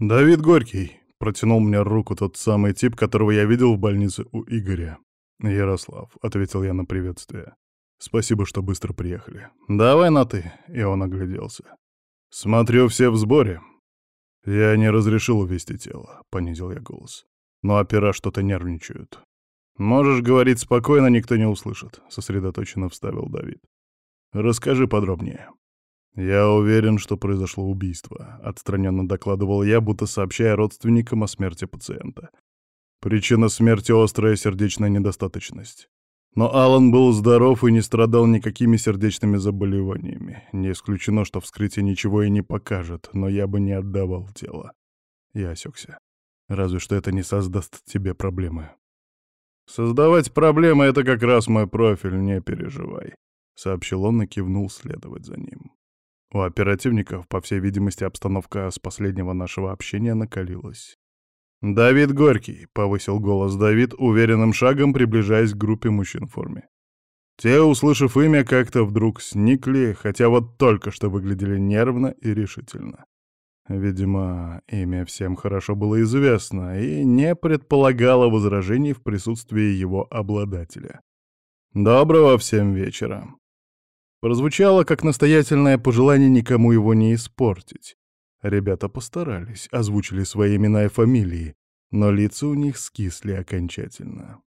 «Давид Горький», — протянул мне руку тот самый тип, которого я видел в больнице у Игоря. «Ярослав», — ответил я на приветствие. «Спасибо, что быстро приехали. Давай на «ты», — и он огляделся. «Смотрю, все в сборе». «Я не разрешил увести тело», — понизил я голос. «Но опера что-то нервничают». «Можешь говорить спокойно, никто не услышит», — сосредоточенно вставил Давид. «Расскажи подробнее». «Я уверен, что произошло убийство», — отстраненно докладывал я, будто сообщая родственникам о смерти пациента. Причина смерти — острая сердечная недостаточность. Но Алан был здоров и не страдал никакими сердечными заболеваниями. Не исключено, что вскрытие ничего и не покажет, но я бы не отдавал тело. Я осекся. Разве что это не создаст тебе проблемы. «Создавать проблемы — это как раз мой профиль, не переживай», — сообщил он и кивнул следовать за ним. У оперативников, по всей видимости, обстановка с последнего нашего общения накалилась. «Давид Горький», — повысил голос Давид, уверенным шагом приближаясь к группе мужчин в форме. Те, услышав имя, как-то вдруг сникли, хотя вот только что выглядели нервно и решительно. Видимо, имя всем хорошо было известно и не предполагало возражений в присутствии его обладателя. «Доброго всем вечера!» Прозвучало как настоятельное пожелание никому его не испортить. Ребята постарались, озвучили свои имена и фамилии, но лица у них скисли окончательно.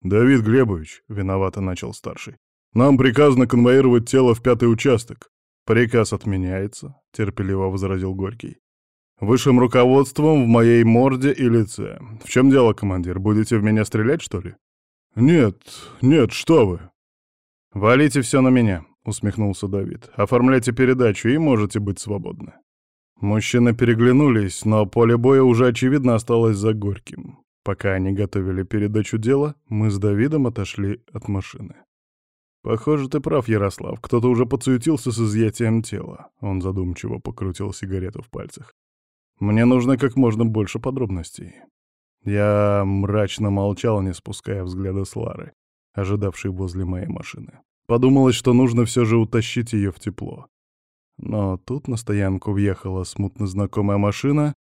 «Давид Глебович», — виновато начал старший, — «нам приказано конвоировать тело в пятый участок». «Приказ отменяется», — терпеливо возразил Горький. «Высшим руководством в моей морде и лице. В чем дело, командир? Будете в меня стрелять, что ли?» «Нет, нет, что вы!» «Валите все на меня», — усмехнулся Давид. «Оформляйте передачу и можете быть свободны». Мужчины переглянулись, но поле боя уже очевидно осталось за Горьким. Пока они готовили передачу дела, мы с Давидом отошли от машины. «Похоже, ты прав, Ярослав. Кто-то уже подсуетился с изъятием тела». Он задумчиво покрутил сигарету в пальцах. «Мне нужно как можно больше подробностей». Я мрачно молчал, не спуская взгляда с Лары ожидавший возле моей машины. Подумалось, что нужно все же утащить ее в тепло. Но тут на стоянку въехала смутно знакомая машина,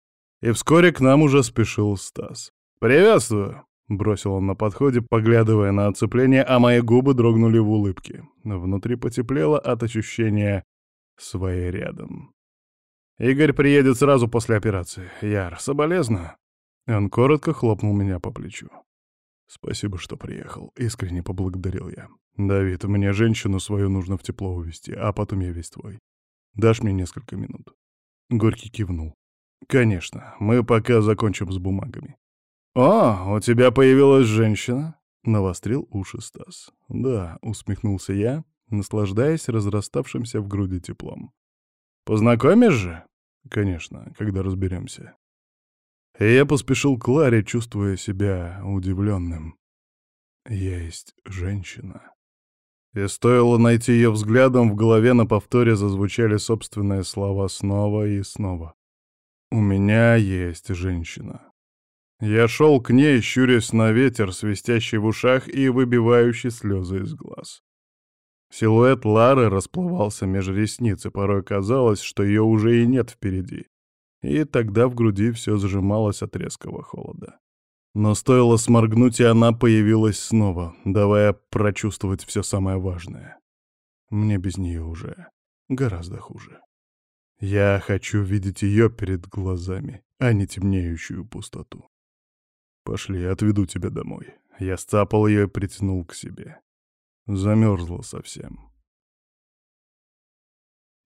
и вскоре к нам уже спешил Стас. «Приветствую!» — бросил он на подходе, поглядывая на оцепление, а мои губы дрогнули в улыбке. Внутри потеплело от ощущения своей рядом. «Игорь приедет сразу после операции. Яр, соболезную!» Он коротко хлопнул меня по плечу. «Спасибо, что приехал», — искренне поблагодарил я. «Давид, мне женщину свою нужно в тепло увезти, а потом я весь твой. Дашь мне несколько минут?» Горький кивнул. «Конечно, мы пока закончим с бумагами». «О, у тебя появилась женщина?» — навострил уши Стас. «Да», — усмехнулся я, наслаждаясь разраставшимся в груди теплом. «Познакомишь же?» «Конечно, когда разберемся. Я поспешил к Ларе, чувствуя себя удивленным. Есть женщина. И стоило найти ее взглядом, в голове на повторе зазвучали собственные слова снова и снова. «У меня есть женщина». Я шел к ней, щурясь на ветер, свистящий в ушах и выбивающий слезы из глаз. Силуэт Лары расплывался меж ресниц, и порой казалось, что ее уже и нет впереди и тогда в груди все сжималось от резкого холода. Но стоило сморгнуть, и она появилась снова, давая прочувствовать все самое важное. Мне без нее уже гораздо хуже. Я хочу видеть ее перед глазами, а не темнеющую пустоту. Пошли, отведу тебя домой. Я сцапал ее и притянул к себе. Замерзла совсем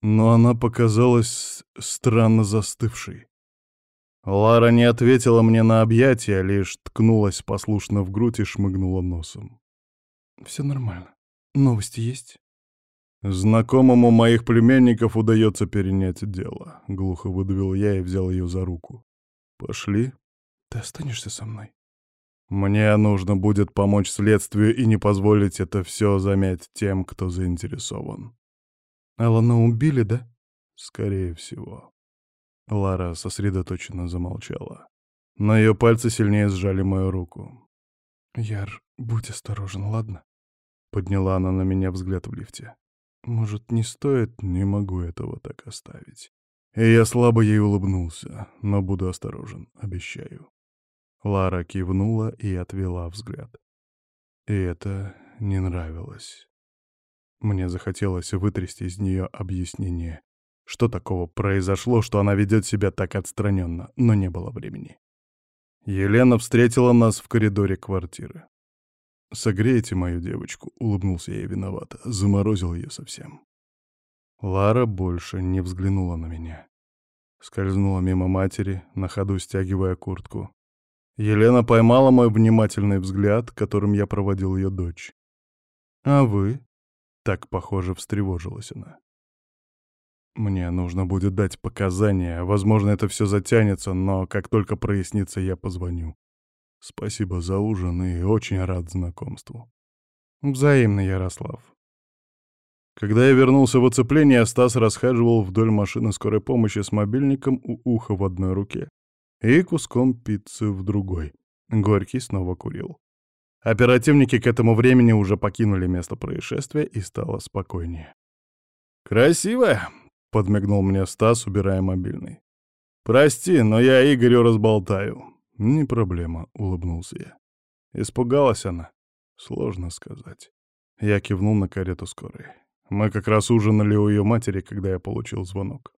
но она показалась странно застывшей. Лара не ответила мне на объятия, лишь ткнулась послушно в грудь и шмыгнула носом. «Все нормально. Новости есть?» «Знакомому моих племянников удается перенять дело», — глухо выдавил я и взял ее за руку. «Пошли?» «Ты останешься со мной?» «Мне нужно будет помочь следствию и не позволить это все замять тем, кто заинтересован». Алана убили, да? Скорее всего. Лара сосредоточенно замолчала. Но ее пальцы сильнее сжали мою руку. «Яр, будь осторожен, ладно?» Подняла она на меня взгляд в лифте. «Может, не стоит?» «Не могу этого так оставить. И я слабо ей улыбнулся, но буду осторожен, обещаю. Лара кивнула и отвела взгляд. И это не нравилось. Мне захотелось вытрясти из нее объяснение, что такого произошло, что она ведет себя так отстраненно, но не было времени. Елена встретила нас в коридоре квартиры. «Согрейте мою девочку», — улыбнулся я виновато, заморозил ее совсем. Лара больше не взглянула на меня. Скользнула мимо матери, на ходу стягивая куртку. Елена поймала мой внимательный взгляд, которым я проводил ее дочь. «А вы?» — так, похоже, встревожилась она. «Мне нужно будет дать показания. Возможно, это все затянется, но как только прояснится, я позвоню. Спасибо за ужин и очень рад знакомству». «Взаимно, Ярослав». Когда я вернулся в оцепление, Стас расхаживал вдоль машины скорой помощи с мобильником у уха в одной руке и куском пиццы в другой. Горький снова курил. Оперативники к этому времени уже покинули место происшествия и стало спокойнее. «Красиво!» — подмигнул мне Стас, убирая мобильный. «Прости, но я Игорю разболтаю». «Не проблема», — улыбнулся я. Испугалась она? Сложно сказать. Я кивнул на карету скорой. Мы как раз ужинали у ее матери, когда я получил звонок.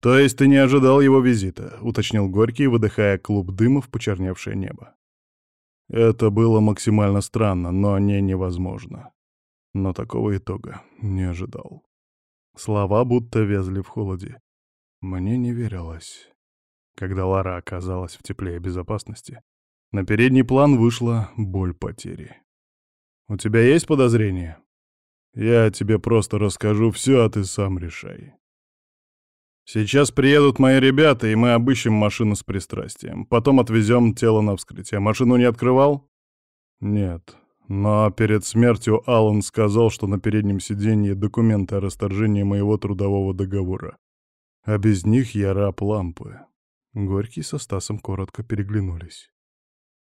«То есть ты не ожидал его визита?» — уточнил Горький, выдыхая клуб дыма в почерневшее небо. Это было максимально странно, но не невозможно. Но такого итога не ожидал. Слова будто везли в холоде. Мне не верилось. Когда Лара оказалась в тепле и безопасности, на передний план вышла боль потери. «У тебя есть подозрения?» «Я тебе просто расскажу все, а ты сам решай». Сейчас приедут мои ребята, и мы обыщем машину с пристрастием. Потом отвезем тело на вскрытие. Машину не открывал? Нет. Но перед смертью Аллан сказал, что на переднем сиденье документы о расторжении моего трудового договора. А без них я раб лампы. Горький со Стасом коротко переглянулись.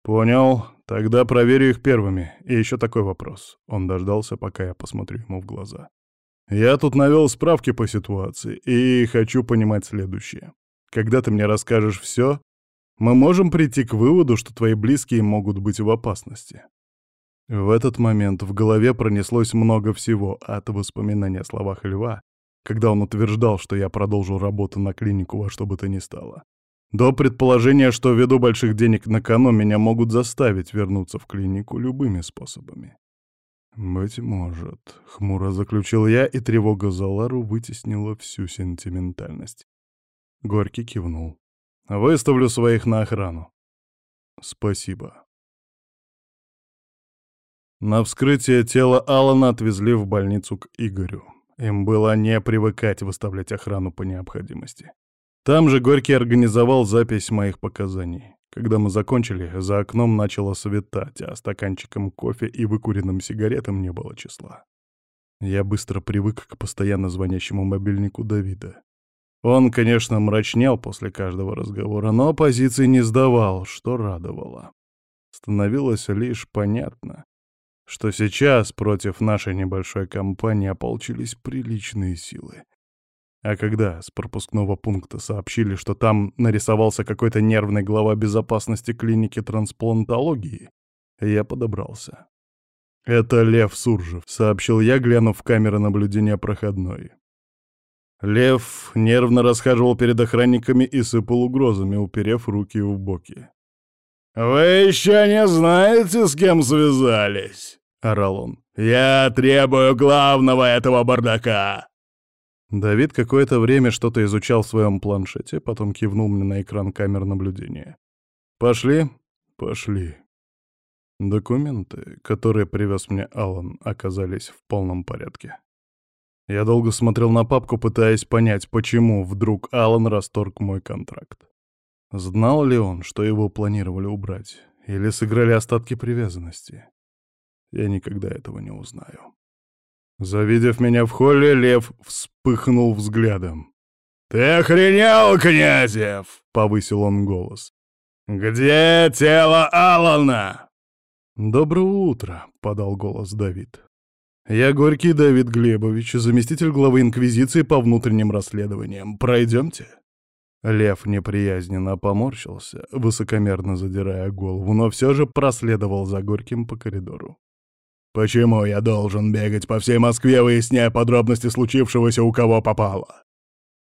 «Понял. Тогда проверю их первыми. И еще такой вопрос». Он дождался, пока я посмотрю ему в глаза. Я тут навел справки по ситуации и хочу понимать следующее. Когда ты мне расскажешь все, мы можем прийти к выводу, что твои близкие могут быть в опасности. В этот момент в голове пронеслось много всего, от воспоминания о словах Льва, когда он утверждал, что я продолжу работу на клинику во что бы то ни стало, до предположения, что ввиду больших денег на кону меня могут заставить вернуться в клинику любыми способами. «Быть может», — хмуро заключил я, и тревога за Лару вытеснила всю сентиментальность. Горький кивнул. «Выставлю своих на охрану». «Спасибо». На вскрытие тела Алана отвезли в больницу к Игорю. Им было не привыкать выставлять охрану по необходимости. Там же Горький организовал запись моих показаний. Когда мы закончили, за окном начало светать, а стаканчиком кофе и выкуренным сигаретам не было числа. Я быстро привык к постоянно звонящему мобильнику Давида. Он, конечно, мрачнел после каждого разговора, но позиции не сдавал, что радовало. Становилось лишь понятно, что сейчас против нашей небольшой компании ополчились приличные силы. А когда с пропускного пункта сообщили, что там нарисовался какой-то нервный глава безопасности клиники трансплантологии, я подобрался. «Это Лев Суржев», — сообщил я, глянув в камеры наблюдения проходной. Лев нервно расхаживал перед охранниками и сыпал угрозами, уперев руки в боки. «Вы еще не знаете, с кем связались?» — орал он. «Я требую главного этого бардака!» Давид какое-то время что-то изучал в своем планшете, потом кивнул мне на экран камер наблюдения. «Пошли?» «Пошли». Документы, которые привез мне Алан, оказались в полном порядке. Я долго смотрел на папку, пытаясь понять, почему вдруг Алан расторг мой контракт. Знал ли он, что его планировали убрать, или сыграли остатки привязанности? Я никогда этого не узнаю. Завидев меня в холле, лев вспыхнул взглядом. «Ты охренел, Князев!» — повысил он голос. «Где тело Алана?» «Доброе утро», — подал голос Давид. «Я Горький Давид Глебович, заместитель главы Инквизиции по внутренним расследованиям. Пройдемте?» Лев неприязненно поморщился, высокомерно задирая голову, но все же проследовал за Горьким по коридору. «Почему я должен бегать по всей Москве, выясняя подробности случившегося, у кого попало?»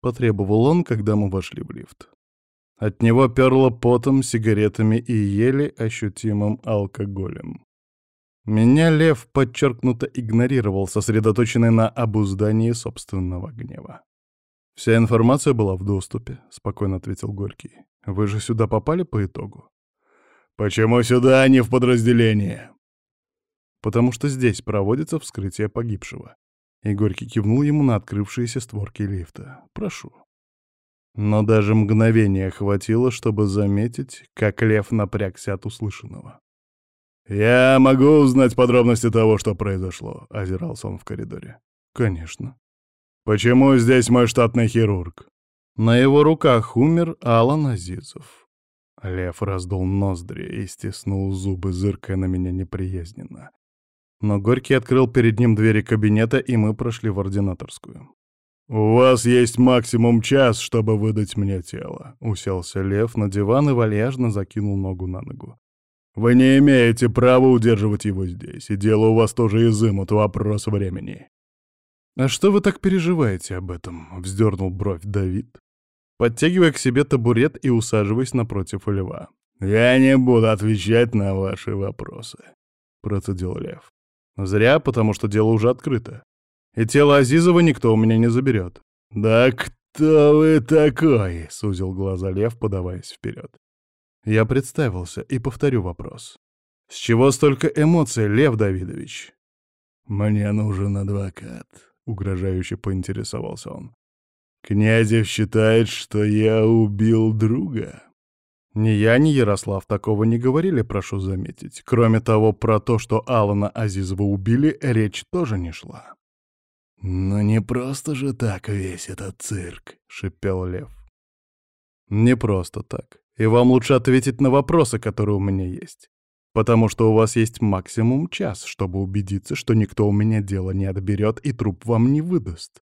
Потребовал он, когда мы вошли в лифт. От него перло потом, сигаретами и еле ощутимым алкоголем. Меня лев подчеркнуто игнорировал, сосредоточенный на обуздании собственного гнева. «Вся информация была в доступе», — спокойно ответил Горький. «Вы же сюда попали по итогу?» «Почему сюда, а не в подразделение?» «Потому что здесь проводится вскрытие погибшего». И кивнул ему на открывшиеся створки лифта. «Прошу». Но даже мгновения хватило, чтобы заметить, как лев напрягся от услышанного. «Я могу узнать подробности того, что произошло», — озирался он в коридоре. «Конечно». «Почему здесь мой штатный хирург?» На его руках умер Алан Азизов. Лев раздул ноздри и стиснул зубы, зыркая на меня неприязненно. Но Горький открыл перед ним двери кабинета, и мы прошли в ординаторскую. «У вас есть максимум час, чтобы выдать мне тело», — уселся Лев на диван и вальяжно закинул ногу на ногу. «Вы не имеете права удерживать его здесь, и дело у вас тоже изымут, вопрос времени». «А что вы так переживаете об этом?» — вздернул бровь Давид, подтягивая к себе табурет и усаживаясь напротив льва. «Я не буду отвечать на ваши вопросы», — процедил лев. «Зря, потому что дело уже открыто. И тело Азизова никто у меня не заберет». «Да кто вы такой?» — сузил глаза лев, подаваясь вперед. Я представился и повторю вопрос. «С чего столько эмоций, Лев Давидович?» «Мне нужен адвокат», угрожающе поинтересовался он. «Князев считает, что я убил друга». Ни я, ни Ярослав такого не говорили, прошу заметить. Кроме того, про то, что Алана Азизова убили, речь тоже не шла. «Но не просто же так весь этот цирк», — шипел Лев. «Не просто так. И вам лучше ответить на вопросы, которые у меня есть потому что у вас есть максимум час, чтобы убедиться, что никто у меня дело не отберет и труп вам не выдаст.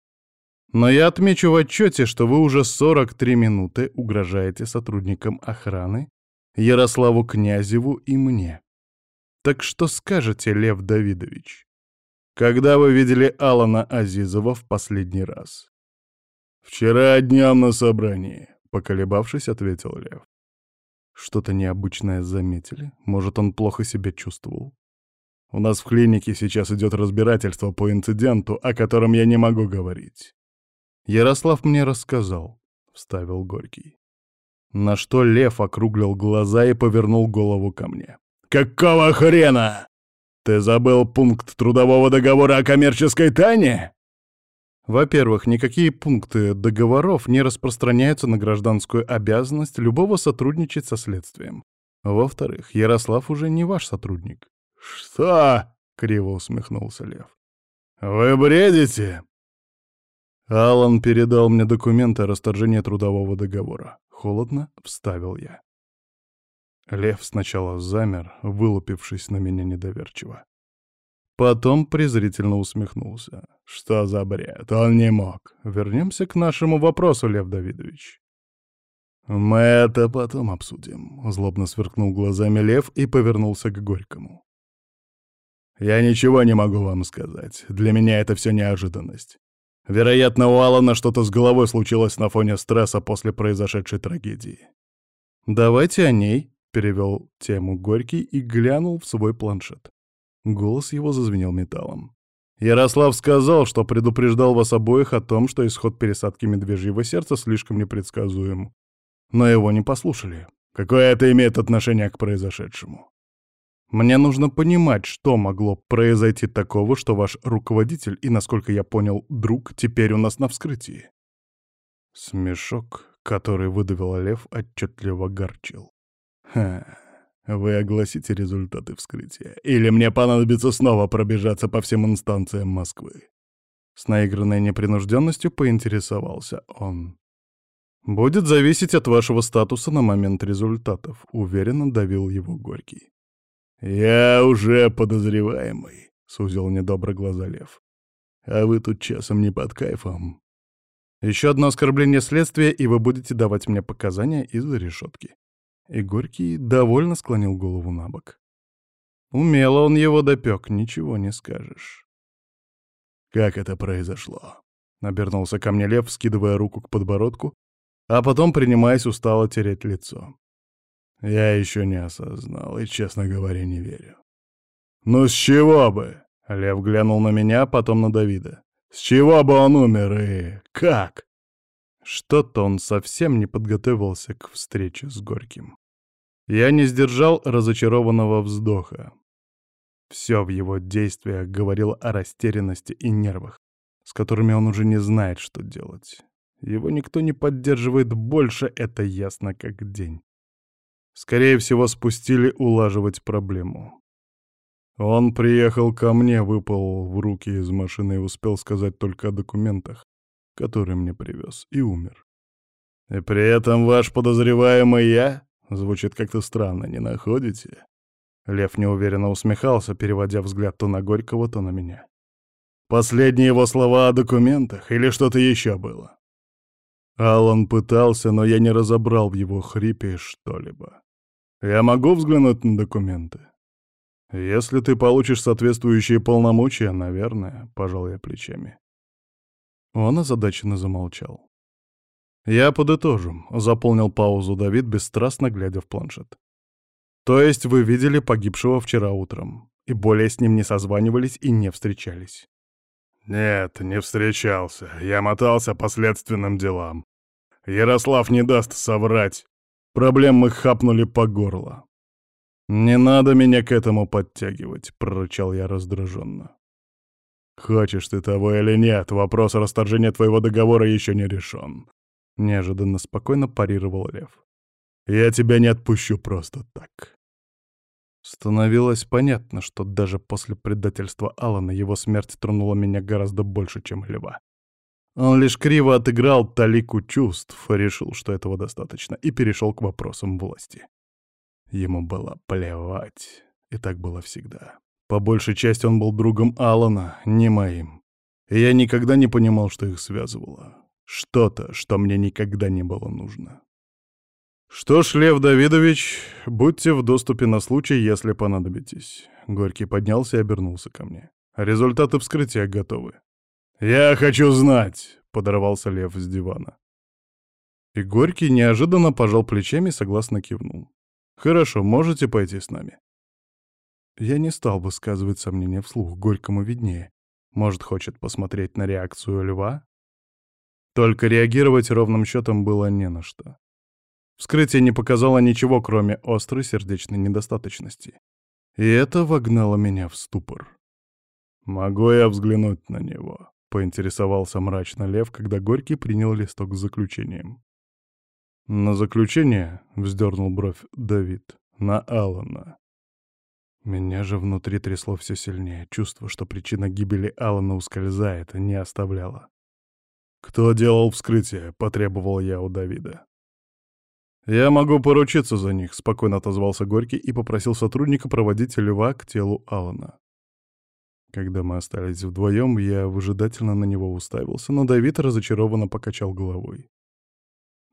Но я отмечу в отчете, что вы уже 43 минуты угрожаете сотрудникам охраны, Ярославу Князеву и мне. Так что скажете, Лев Давидович? Когда вы видели Алана Азизова в последний раз? Вчера днем на собрании, поколебавшись, ответил Лев. Что-то необычное заметили? Может, он плохо себя чувствовал? У нас в клинике сейчас идет разбирательство по инциденту, о котором я не могу говорить. Ярослав мне рассказал, — вставил Горький. На что Лев округлил глаза и повернул голову ко мне. «Какого хрена? Ты забыл пункт трудового договора о коммерческой тайне?» Во-первых, никакие пункты договоров не распространяются на гражданскую обязанность любого сотрудничать со следствием. Во-вторых, Ярослав уже не ваш сотрудник. «Что?» — криво усмехнулся Лев. «Вы бредите?» Алан передал мне документы о расторжении трудового договора. Холодно вставил я. Лев сначала замер, вылупившись на меня недоверчиво. Потом презрительно усмехнулся. Что за бред? Он не мог. Вернемся к нашему вопросу, Лев Давидович. «Мы это потом обсудим», — злобно сверкнул глазами Лев и повернулся к Горькому. «Я ничего не могу вам сказать. Для меня это все неожиданность. Вероятно, у Алана что-то с головой случилось на фоне стресса после произошедшей трагедии». «Давайте о ней», — перевел тему Горький и глянул в свой планшет. Голос его зазвенел металлом. «Ярослав сказал, что предупреждал вас обоих о том, что исход пересадки медвежьего сердца слишком непредсказуем. Но его не послушали. Какое это имеет отношение к произошедшему? Мне нужно понимать, что могло произойти такого, что ваш руководитель и, насколько я понял, друг теперь у нас на вскрытии». Смешок, который выдавил Лев, отчетливо горчил. «Ха, вы огласите результаты вскрытия, или мне понадобится снова пробежаться по всем инстанциям Москвы. С наигранной непринужденностью поинтересовался он. «Будет зависеть от вашего статуса на момент результатов», — уверенно давил его Горький. «Я уже подозреваемый», — сузил недобро глаза Лев. «А вы тут часом не под кайфом?» Еще одно оскорбление следствия, и вы будете давать мне показания из-за решетки. И Горький довольно склонил голову на бок. Умело он его допек, ничего не скажешь. «Как это произошло?» — обернулся ко мне Лев, скидывая руку к подбородку, а потом принимаясь устало тереть лицо. Я еще не осознал и, честно говоря, не верю. «Ну с чего бы?» — Лев глянул на меня, потом на Давида. «С чего бы он умер и как?» Что-то он совсем не подготовился к встрече с Горьким. Я не сдержал разочарованного вздоха. Все в его действиях говорило о растерянности и нервах, с которыми он уже не знает, что делать. Его никто не поддерживает больше, это ясно как день. Скорее всего, спустили улаживать проблему. Он приехал ко мне, выпал в руки из машины и успел сказать только о документах, которые мне привез, и умер. И при этом ваш подозреваемый я? Звучит как-то странно, не находите? Лев неуверенно усмехался, переводя взгляд то на Горького, то на меня. Последние его слова о документах или что-то еще было? Алан пытался, но я не разобрал в его хрипе что-либо. Я могу взглянуть на документы? Если ты получишь соответствующие полномочия, наверное, пожал я плечами. Он озадаченно замолчал. Я подытожу, заполнил паузу Давид, бесстрастно глядя в планшет. То есть вы видели погибшего вчера утром, и более с ним не созванивались и не встречались? Нет, не встречался. Я мотался по следственным делам. Ярослав не даст соврать. Проблем мы хапнули по горло. «Не надо меня к этому подтягивать», — прорычал я раздраженно. «Хочешь ты того или нет, вопрос о расторжении твоего договора еще не решен», — неожиданно спокойно парировал Лев. Я тебя не отпущу просто так. Становилось понятно, что даже после предательства Алана его смерть тронула меня гораздо больше, чем льва. Он лишь криво отыграл талику чувств, решил, что этого достаточно, и перешел к вопросам власти. Ему было плевать, и так было всегда. По большей части он был другом Алана, не моим. И я никогда не понимал, что их связывало. Что-то, что мне никогда не было нужно. «Что ж, Лев Давидович, будьте в доступе на случай, если понадобитесь». Горький поднялся и обернулся ко мне. «Результаты вскрытия готовы». «Я хочу знать!» — подорвался Лев с дивана. И Горький неожиданно пожал плечами и согласно кивнул. «Хорошо, можете пойти с нами». Я не стал высказывать сомнения вслух, Горькому виднее. Может, хочет посмотреть на реакцию льва? Только реагировать ровным счетом было не на что. Вскрытие не показало ничего, кроме острой сердечной недостаточности. И это вогнало меня в ступор. «Могу я взглянуть на него?» — поинтересовался мрачно Лев, когда Горький принял листок с заключением. «На заключение?» — вздернул бровь Давид. «На Алана». Меня же внутри трясло все сильнее. Чувство, что причина гибели Алана ускользает, не оставляло. «Кто делал вскрытие?» — потребовал я у Давида. «Я могу поручиться за них», — спокойно отозвался Горький и попросил сотрудника проводить льва к телу Алана. Когда мы остались вдвоем, я выжидательно на него уставился, но Давид разочарованно покачал головой.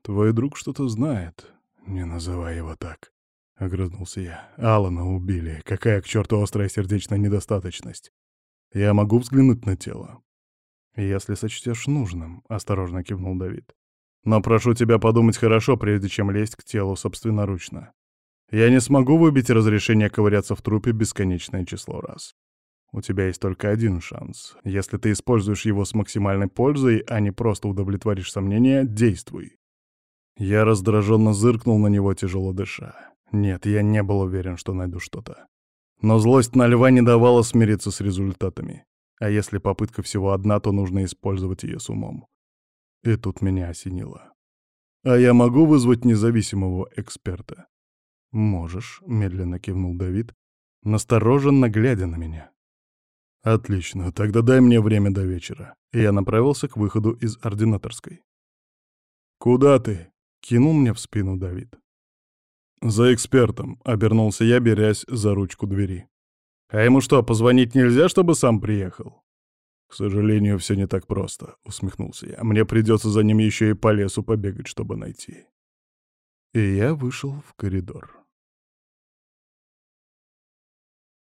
«Твой друг что-то знает. Не называй его так», — огрызнулся я. «Алана убили. Какая к черту острая сердечная недостаточность? Я могу взглянуть на тело?» «Если сочтешь нужным», — осторожно кивнул Давид. Но прошу тебя подумать хорошо, прежде чем лезть к телу собственноручно. Я не смогу выбить разрешение ковыряться в трупе бесконечное число раз. У тебя есть только один шанс. Если ты используешь его с максимальной пользой, а не просто удовлетворишь сомнения, действуй. Я раздраженно зыркнул на него, тяжело дыша. Нет, я не был уверен, что найду что-то. Но злость на льва не давала смириться с результатами. А если попытка всего одна, то нужно использовать ее с умом. И тут меня осенило. «А я могу вызвать независимого эксперта?» «Можешь», — медленно кивнул Давид, настороженно глядя на меня. «Отлично, тогда дай мне время до вечера». И я направился к выходу из ординаторской. «Куда ты?» — кинул мне в спину Давид. «За экспертом», — обернулся я, берясь за ручку двери. «А ему что, позвонить нельзя, чтобы сам приехал?» «К сожалению, все не так просто», — усмехнулся я. «Мне придется за ним еще и по лесу побегать, чтобы найти». И я вышел в коридор.